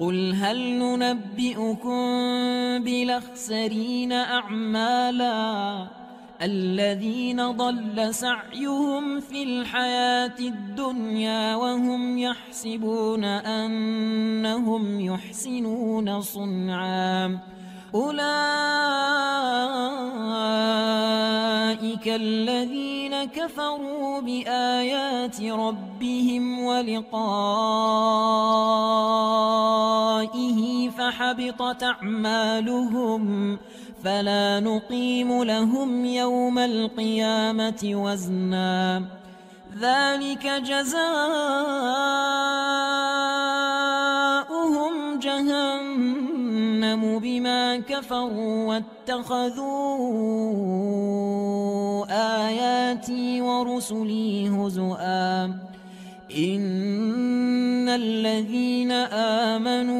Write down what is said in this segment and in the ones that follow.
قل هل ننبئكم بلخسرين أعمالا الذين ضل سعيهم في الحياة الدنيا وهم يحسبون أنهم يحسنون صنعا أولئك الذين كفروا بآيات ربهم ولقائه فحبطت أعمالهم فلا نقيم لهم يوم القيامة وزنا. ذلك جزاؤهم جهنم بما كفروا واتخذوا آياتي ورسلي هزؤا. إن الذين آمنوا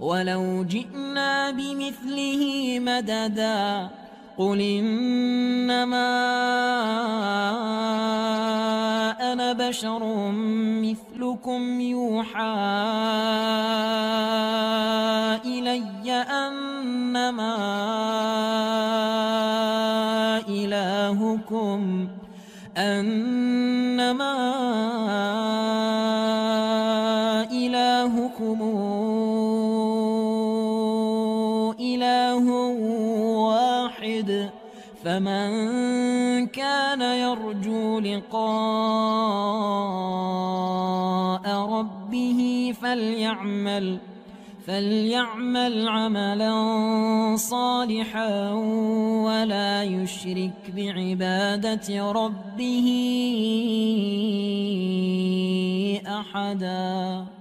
ولو جئنا بمثله مددا قل إنما أنا بشر مثلكم يوحى إلي أنما إلهكم أنما إلهكم إله واحد فمن كان يرجو لقاء ربه فليعمل فليعمل عملا صالحا ولا يشرك بعبادة ربه أحداً.